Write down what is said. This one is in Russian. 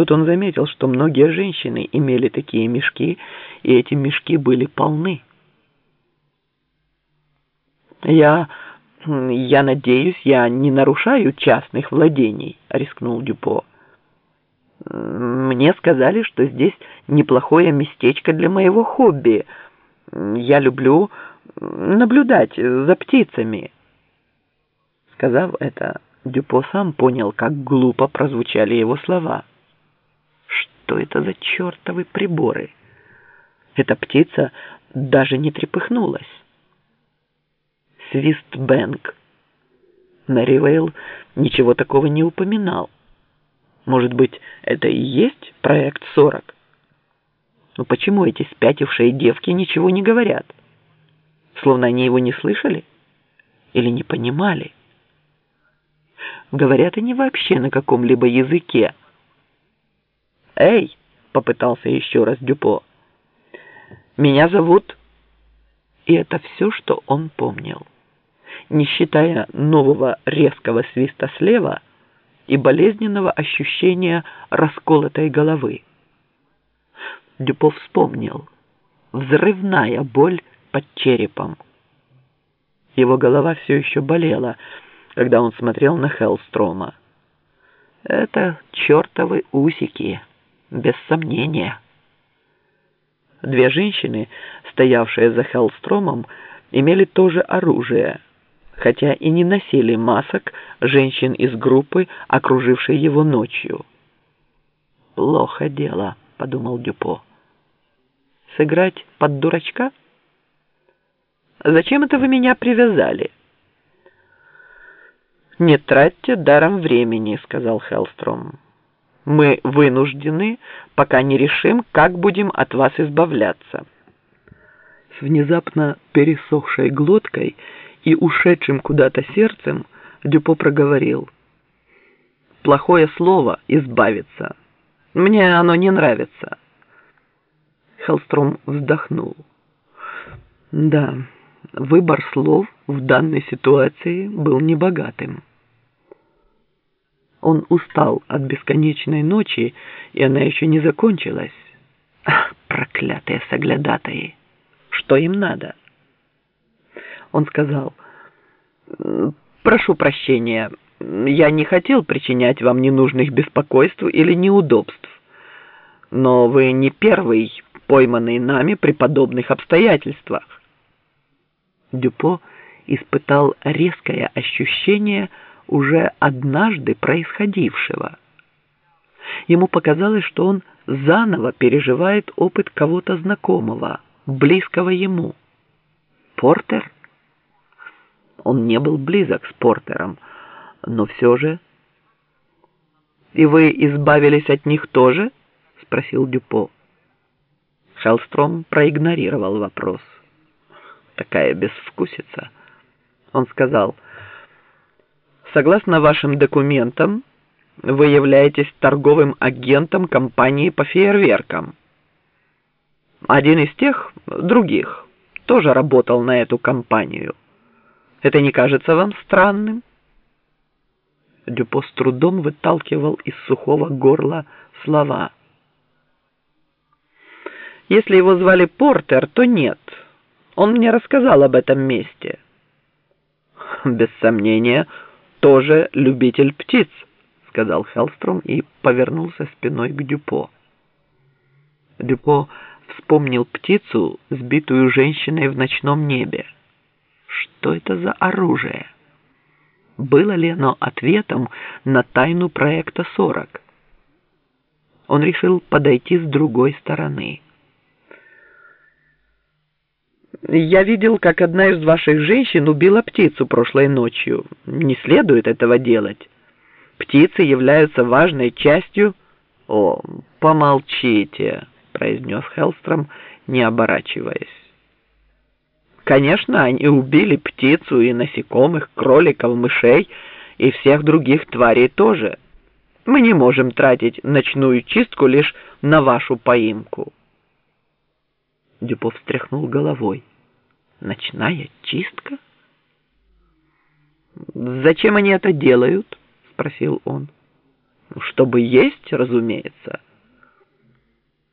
Тут он заметил, что многие женщины имели такие мешки, и эти мешки были полны. «Я... я надеюсь, я не нарушаю частных владений», — рискнул Дюпо. «Мне сказали, что здесь неплохое местечко для моего хобби. Я люблю наблюдать за птицами». Сказав это, Дюпо сам понял, как глупо прозвучали его слова. Что это за чертовы приборы? Эта птица даже не трепыхнулась. Свист Бэнк. Мэривейл ничего такого не упоминал. Может быть, это и есть проект 40? Но почему эти спятившие девки ничего не говорят? Словно они его не слышали? Или не понимали? Говорят они вообще на каком-либо языке. «Эй!» — попытался еще раз Дюпо. «Меня зовут...» И это все, что он помнил. Не считая нового резкого свиста слева и болезненного ощущения расколотой головы. Дюпо вспомнил. Взрывная боль под черепом. Его голова все еще болела, когда он смотрел на Хеллстрома. Это чертовы усики, без сомнения. Две женщины, стоявшие за Хеллстромом, имели тоже оружие, хотя и не носили масок женщин из группы, окружившей его ночью. «Плохо дело», — подумал Дюпо. «Сыграть под дурачка?» «Зачем это вы меня привязали?» «Не тратьте даром времени», — сказал Хеллстром. «Мы вынуждены, пока не решим, как будем от вас избавляться». С внезапно пересохшей глоткой и ушедшим куда-то сердцем Дюпо проговорил. «Плохое слово — избавиться. Мне оно не нравится». Хеллстром вздохнул. «Да, выбор слов в данной ситуации был небогатым». Он устал от бесконечной ночи, и она еще не закончилась. Ах, проклятые соглядатые! Что им надо? Он сказал, «Прошу прощения, я не хотел причинять вам ненужных беспокойств или неудобств, но вы не первый, пойманный нами при подобных обстоятельствах». Дюпо испытал резкое ощущение, уже однажды происходившего. Ему показалось, что он заново переживает опыт кого-то знакомого, близкого ему. Портер? Он не был близок с Портером, но все же... «И вы избавились от них тоже?» — спросил Дюпо. Шелстром проигнорировал вопрос. Такая безвкусица. Он сказал... Согласно вашим документам, вы являетесь торговым агентом компании по фейерверкам. Один из тех, других, тоже работал на эту компанию. Это не кажется вам странным? Дюпо с трудом выталкивал из сухого горла слова. Если его звали Портер, то нет. Он мне рассказал об этом месте. Без сомнения, тоже любитель птиц», — сказал Хеллстром и повернулся спиной к Дюпо. Дюпо вспомнил птицу, сбитую женщиной в ночном небе. Что это за оружие? Было ли оно ответом на тайну проекта 40? Он решил подойти с другой стороны. Я видел, как одна из ваших женщин убила птицу прошлой ночью. Не следует этого делать. Птицы являются важной частью... О, помолчите, произнес Хелстром, не оборачиваясь. Конечно, они убили птицу и насекомых, кроликов, мышей и всех других тварей тоже. Мы не можем тратить ночную чистку лишь на вашу поимку. Дюпов встряхнул головой. Ночная чистка? «Зачем они это делают?» — спросил он. Чтобы есть, разумеется.